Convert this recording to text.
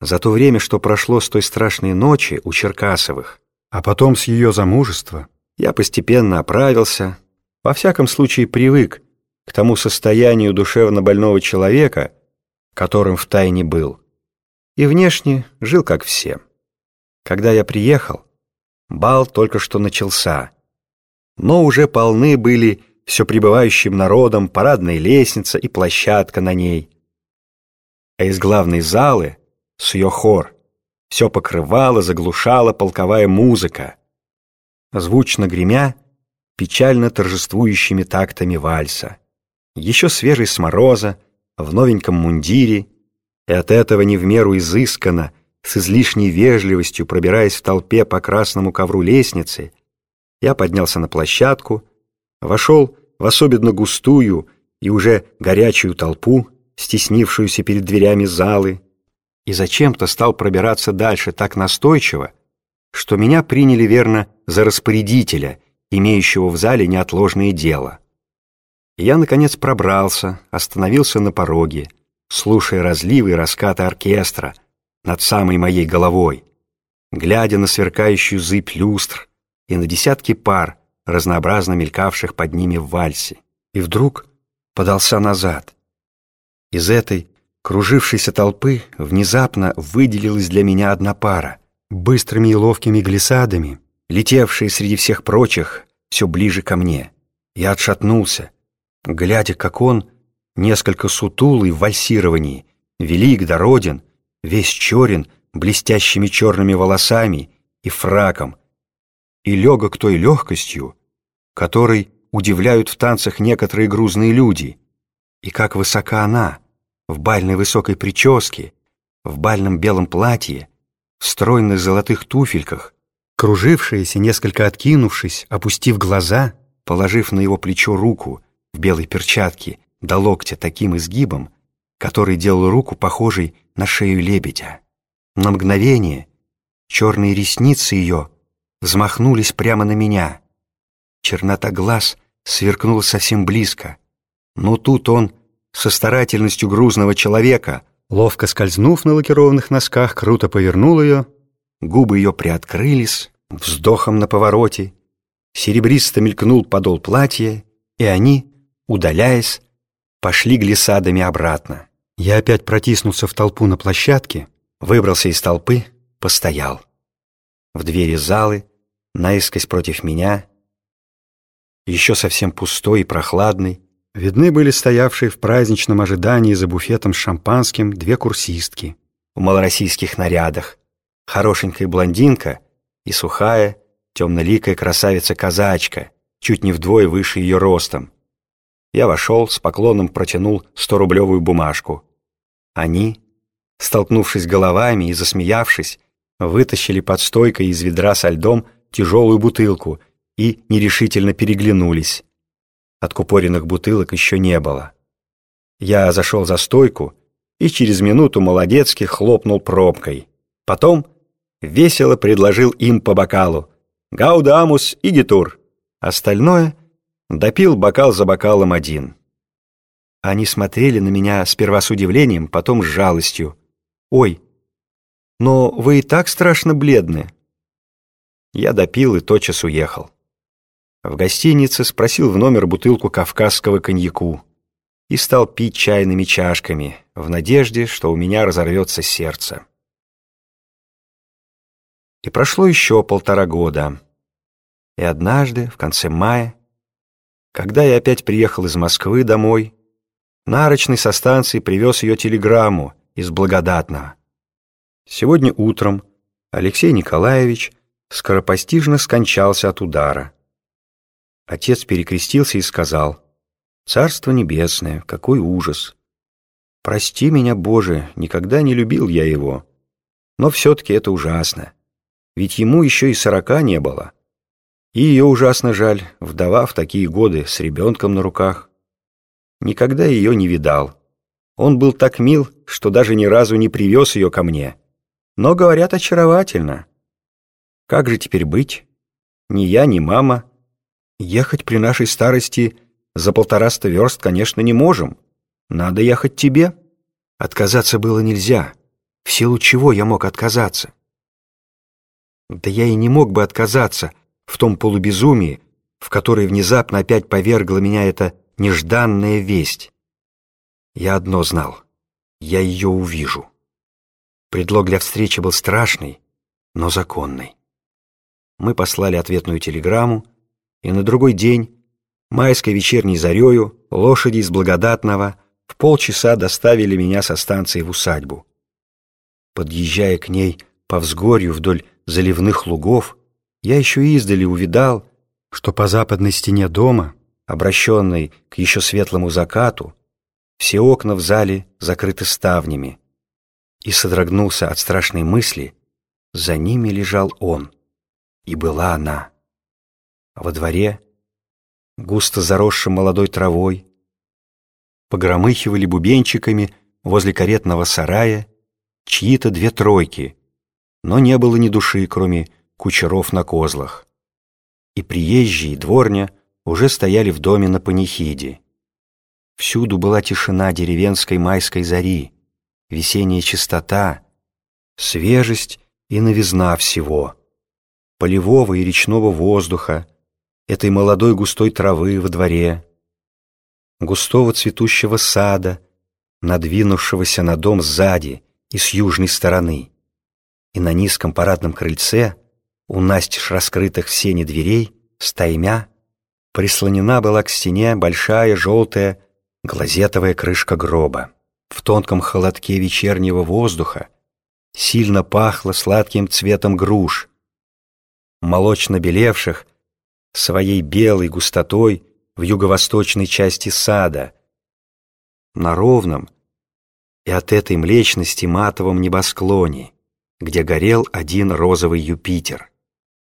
За то время, что прошло с той страшной ночи у Черкасовых, а потом с ее замужества, я постепенно оправился, во всяком случае привык к тому состоянию душевно больного человека, которым втайне был, и внешне жил как все. Когда я приехал, бал только что начался, но уже полны были все прибывающим народом парадная лестница и площадка на ней. А из главной залы, с ее хор, все покрывала, заглушала полковая музыка, звучно гремя печально торжествующими тактами вальса. Еще свежий с мороза, в новеньком мундире, и от этого не в меру изысканно, с излишней вежливостью пробираясь в толпе по красному ковру лестницы, я поднялся на площадку, вошел в особенно густую и уже горячую толпу, стеснившуюся перед дверями залы, и зачем-то стал пробираться дальше так настойчиво, что меня приняли верно за распорядителя, имеющего в зале неотложное дело. Я, наконец, пробрался, остановился на пороге, слушая разливы и раскаты оркестра над самой моей головой, глядя на сверкающую зыбь люстр и на десятки пар, разнообразно мелькавших под ними в вальсе, и вдруг подался назад. Из этой кружившейся толпы внезапно выделилась для меня одна пара, быстрыми и ловкими глиссадами, летевшие среди всех прочих все ближе ко мне. Я отшатнулся, глядя, как он, несколько сутулый в вальсировании, велик дороден, весь черен, блестящими черными волосами и фраком, и легок той легкостью, которой удивляют в танцах некоторые грузные люди, и как высока она, в бальной высокой прическе, в бальном белом платье, в стройных золотых туфельках, кружившаяся, несколько откинувшись, опустив глаза, положив на его плечо руку в белой перчатке до локтя таким изгибом, который делал руку похожей на шею лебедя. На мгновение черные ресницы ее взмахнулись прямо на меня. Чернота глаз сверкнула совсем близко. Но тут он, со старательностью грузного человека, ловко скользнув на лакированных носках, круто повернул ее, губы ее приоткрылись, вздохом на повороте, серебристо мелькнул подол платья, и они, удаляясь, пошли глиссадами обратно. Я опять протиснулся в толпу на площадке, выбрался из толпы, постоял. В двери залы, наискось против меня, еще совсем пустой и прохладный, видны были стоявшие в праздничном ожидании за буфетом с шампанским две курсистки в малороссийских нарядах, хорошенькая блондинка и сухая, темноликая красавица-казачка, чуть не вдвое выше ее ростом. Я вошел, с поклоном протянул сто-рублевую бумажку. Они, столкнувшись головами и засмеявшись, вытащили под стойкой из ведра со льдом тяжелую бутылку и нерешительно переглянулись. Откупоренных бутылок еще не было. Я зашел за стойку и через минуту молодецки хлопнул пробкой. Потом весело предложил им по бокалу «Гаудамус и гитур». Остальное допил бокал за бокалом один. Они смотрели на меня сперва с удивлением, потом с жалостью. «Ой, но вы и так страшно бледны». Я допил и тотчас уехал. В гостинице спросил в номер бутылку кавказского коньяку и стал пить чайными чашками в надежде, что у меня разорвется сердце. И прошло еще полтора года. И однажды, в конце мая, когда я опять приехал из Москвы домой, нарочный со станции привез ее телеграмму из Благодатного. Сегодня утром Алексей Николаевич скоропостижно скончался от удара. Отец перекрестился и сказал, «Царство небесное, какой ужас! Прости меня, Боже, никогда не любил я его, но все-таки это ужасно, ведь ему еще и сорока не было. И ее ужасно жаль, вдова в такие годы с ребенком на руках. Никогда ее не видал. Он был так мил, что даже ни разу не привез ее ко мне. Но, говорят, очаровательно. Как же теперь быть? Ни я, ни мама — Ехать при нашей старости за полтораста верст, конечно, не можем. Надо ехать тебе. Отказаться было нельзя. В силу чего я мог отказаться? Да я и не мог бы отказаться в том полубезумии, в которое внезапно опять повергла меня эта нежданная весть. Я одно знал — я ее увижу. Предлог для встречи был страшный, но законный. Мы послали ответную телеграмму, и на другой день, майской вечерней зарею, лошади из Благодатного в полчаса доставили меня со станции в усадьбу. Подъезжая к ней по взгорью вдоль заливных лугов, я еще издали увидал, что по западной стене дома, обращенной к еще светлому закату, все окна в зале закрыты ставнями, и содрогнулся от страшной мысли, за ними лежал он, и была она. Во дворе, густо заросшим молодой травой, погромыхивали бубенчиками возле каретного сарая чьи-то две тройки, но не было ни души, кроме кучеров на козлах. И приезжие, и дворня уже стояли в доме на панихиде. Всюду была тишина деревенской майской зари, весенняя чистота, свежесть и новизна всего, полевого и речного воздуха, этой молодой густой травы во дворе, густого цветущего сада, надвинувшегося на дом сзади и с южной стороны. И на низком парадном крыльце, у настежь раскрытых в сене дверей, стаймя, прислонена была к стене большая желтая глазетовая крышка гроба. В тонком холодке вечернего воздуха сильно пахло сладким цветом груш, молочно белевших своей белой густотой в юго-восточной части сада, на ровном и от этой млечности матовом небосклоне, где горел один розовый Юпитер.